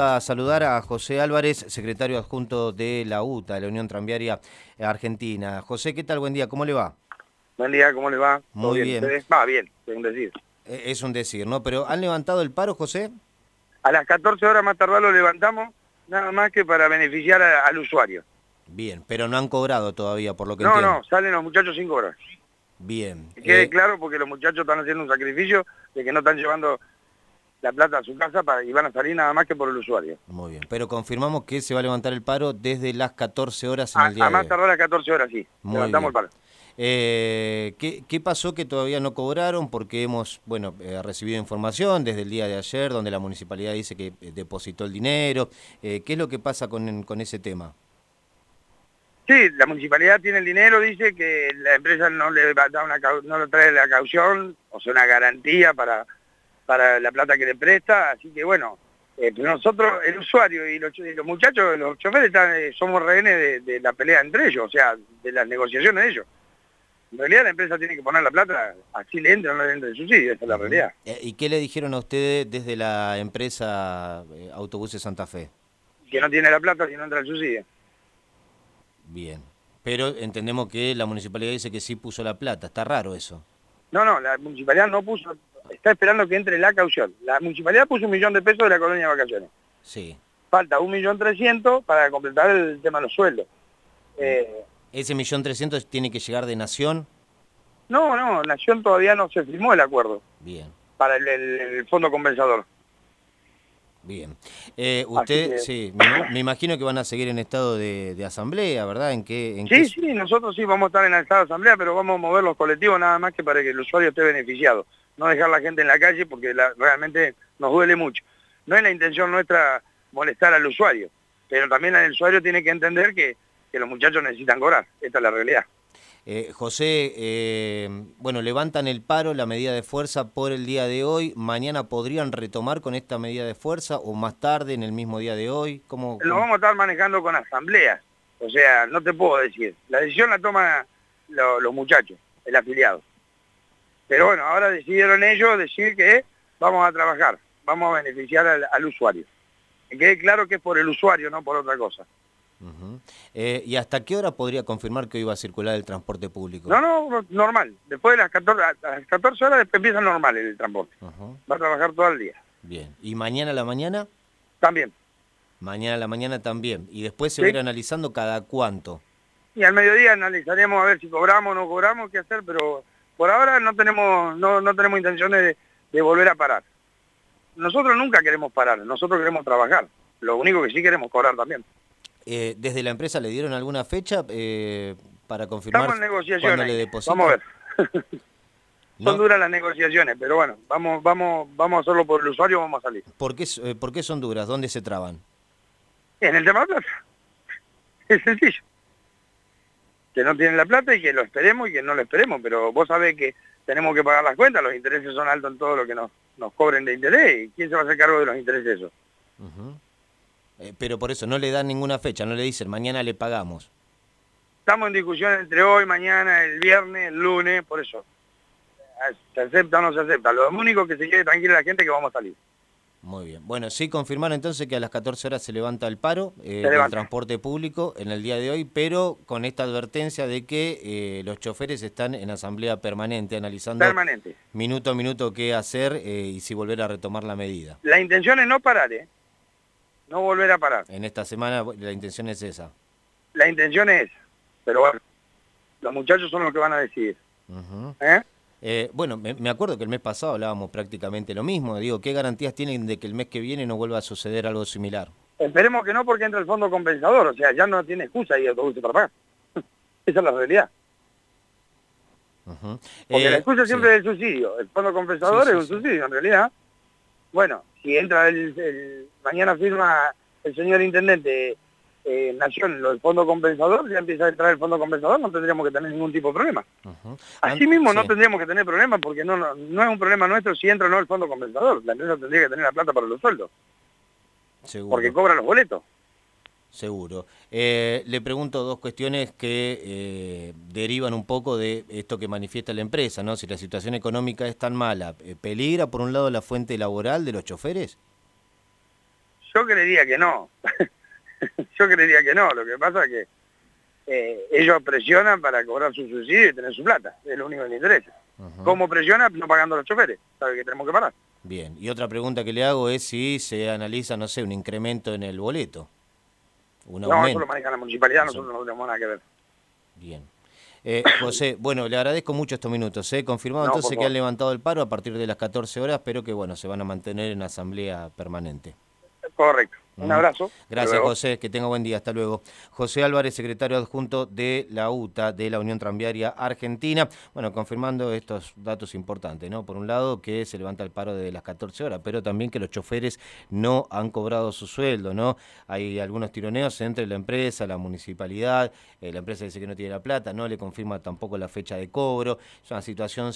a saludar a José Álvarez, secretario adjunto de la UTA, de la Unión Tranviaria Argentina. José, ¿qué tal? Buen día, ¿cómo le va? Buen día, ¿cómo le va? Muy bien. Va bien, es un decir. Eh, es un decir, ¿no? Pero ¿han levantado el paro, José? A las 14 horas más tardar lo levantamos, nada más que para beneficiar al usuario. Bien, pero no han cobrado todavía, por lo que no, entiendo. No, salen los muchachos sin cobrar. Bien. Que quede eh, claro porque los muchachos están haciendo un sacrificio de que no están llevando la plata a su casa para, y van a salir nada más que por el usuario. Muy bien, pero confirmamos que se va a levantar el paro desde las 14 horas en a, el día a más tardar las 14 horas, sí. Muy Levantamos bien. el paro. Eh, ¿qué, qué pasó que todavía no cobraron? Porque hemos bueno eh, recibido información desde el día de ayer donde la municipalidad dice que eh, depositó el dinero. Eh, ¿Qué es lo que pasa con, con ese tema? Sí, la municipalidad tiene el dinero, dice que la empresa no le va a dar una no le trae la caución, o sea, una garantía para, para la plata que le presta, así que bueno, eh, nosotros, el usuario y los, y los muchachos, los choferes, están, eh, somos rehenes de, de la pelea entre ellos, o sea, de las negociaciones de ellos. En realidad la empresa tiene que poner la plata, así le entra o no le entra el subsidio, esa es la realidad. Eh, ¿Y qué le dijeron a ustedes desde la empresa Autobuses Santa Fe? Que no tiene la plata si no entra el subsidio. Bien. Pero entendemos que la municipalidad dice que sí puso la plata. Está raro eso. No, no, la municipalidad no puso, está esperando que entre la caución. La municipalidad puso un millón de pesos de la colonia de vacaciones. Sí. falta un millón trescientos para completar el tema de los sueldos. Eh, ¿Ese millón trescientos tiene que llegar de Nación? no, no, Nación todavía no se firmó el acuerdo Bien. para el, el- el fondo compensador. Bien. Eh, usted, que- sí, me, me imagino que van a seguir en estado de, de asamblea, ¿verdad? ¿En qué, en Sí, qué- sí, nosotros sí vamos a estar en el estado de asamblea, pero vamos a mover los colectivos nada más que para que el usuario esté beneficiado. No dejar la gente en la calle porque la- realmente nos duele mucho. No es la intención nuestra molestar al usuario, pero también el usuario tiene que entender que, que los muchachos necesitan cobrar. Esta es la realidad. Eh, José, eh, bueno, levantan el paro, la medida de fuerza por el día de hoy. ¿Mañana podrían retomar con esta medida de fuerza o más tarde, en el mismo día de hoy? ¿Cómo, Lo vamos a estar manejando con asambleas. O sea, no te puedo decir. La decisión la toman lo- los muchachos, el afiliado. Pero bueno, ahora decidieron ellos decir que vamos a trabajar, vamos a beneficiar al, al usuario. Que quede claro que es por el usuario, no por otra cosa. Eh, ¿Y hasta qué hora podría confirmar que hoy va a circular el transporte público? No, no, normal. Después de las 14, a las 14 horas empieza normal el transporte. Ujú. Va a trabajar todo el día. Bien. ¿Y mañana a la mañana? También. Mañana a la mañana también. ¿Y después se Sí. va a ir analizando cada cuánto? Y al mediodía analizaremos a ver si cobramos o no cobramos, qué hacer, pero por ahora no tenemos, no, no tenemos intenciones de, de volver a parar. Nosotros nunca queremos parar, nosotros queremos trabajar. Lo único que sí queremos cobrar también. Eh, ¿Desde la empresa le dieron alguna fecha eh, para confirmar Estamos en le negociaciones. depositan? Vamos a ver. No, Son duras las negociaciones, pero bueno, vamos, vamos, vamos a hacerlo por el usuario, vamos a salir. ¿por, qué, eh, ¿Por qué son duras? ¿Dónde se traban? En el tema de plata. Es sencillo. Que no tienen la plata y que lo esperemos y que no lo esperemos, pero vos sabés que tenemos que pagar las cuentas, los intereses son altos en todo lo que nos, nos cobren de interés, y quién se va a hacer cargo de los intereses esos. Eh, pero por eso no le dan ninguna fecha, no le dicen mañana le pagamos. Estamos en discusión entre hoy, mañana, el viernes, el lunes, por eso. Ah, ¿Se acepta o no se acepta? Lo único que se quede tranquila la gente es que vamos a salir. Muy bien. Bueno, sí confirmar entonces que a las 14 horas se levanta el paro eh, del transporte público en el día de hoy, pero con esta advertencia de que eh, los choferes están en asamblea permanente analizando Permanente. minuto a minuto qué hacer eh, y si volver a retomar la medida. La intención es no parar, ¿eh? No volver a parar. En esta semana la intención es esa. La intención es. Pero bueno, los muchachos son los que van a decidir. ¿eh? Eh, bueno, me, me acuerdo que el mes pasado hablábamos prácticamente lo mismo. Digo, ¿qué garantías tienen de que el mes que viene no vuelva a suceder algo similar? Esperemos que no porque entra el fondo compensador. O sea, ya no tiene excusa ahí autobuses para pagar. Esa es la realidad. Porque Eh, la excusa sí. siempre es el subsidio. El fondo compensador Sí, sí, es un subsidio, en realidad. Bueno, si entra el, el- mañana firma el señor intendente eh, Nación del fondo compensador, ya empieza a entrar el fondo compensador, no tendríamos que tener ningún tipo de problema. Ujú. Así mismo no tendríamos que tener problemas porque no, no, no es un problema nuestro si entra o no el fondo compensador. La empresa tendría que tener la plata para los sueldos, Seguro. porque cobra los boletos. Seguro. Eh, le pregunto dos cuestiones que eh, derivan un poco de esto que manifiesta la empresa, ¿no? Si la situación económica es tan mala, eh, ¿peligra por un lado la fuente laboral de los choferes? Yo creería que no. Yo creería que no. Lo que pasa es que eh, ellos presionan para cobrar su subsidio y tener su plata. Es lo único que les interesa. ¿Cómo presiona? No pagando a los choferes. ¿Sabe que tenemos que parar? Bien. Y otra pregunta que le hago es si se analiza, no sé, un incremento en el boleto. No, eso lo maneja la municipalidad, nosotros no tenemos nada que ver. Bien. Eh, José, bueno, le agradezco mucho estos minutos. ¿eh? Confirmado entonces que han levantado el paro a partir de las 14 horas, pero que bueno, se van a mantener en asamblea permanente. Correcto. Un abrazo. Gracias, José. Que tenga buen día. Hasta luego. José Álvarez, secretario adjunto de la UTA, de la Unión Tranviaria Argentina. Bueno, confirmando estos datos importantes, ¿no? Por un lado, que se levanta el paro de las 14 horas, pero también que los choferes no han cobrado su sueldo, ¿no? Hay algunos tironeos entre la empresa, la municipalidad. Eh, la empresa dice que no tiene la plata, no le confirma tampoco la fecha de cobro. Es una situación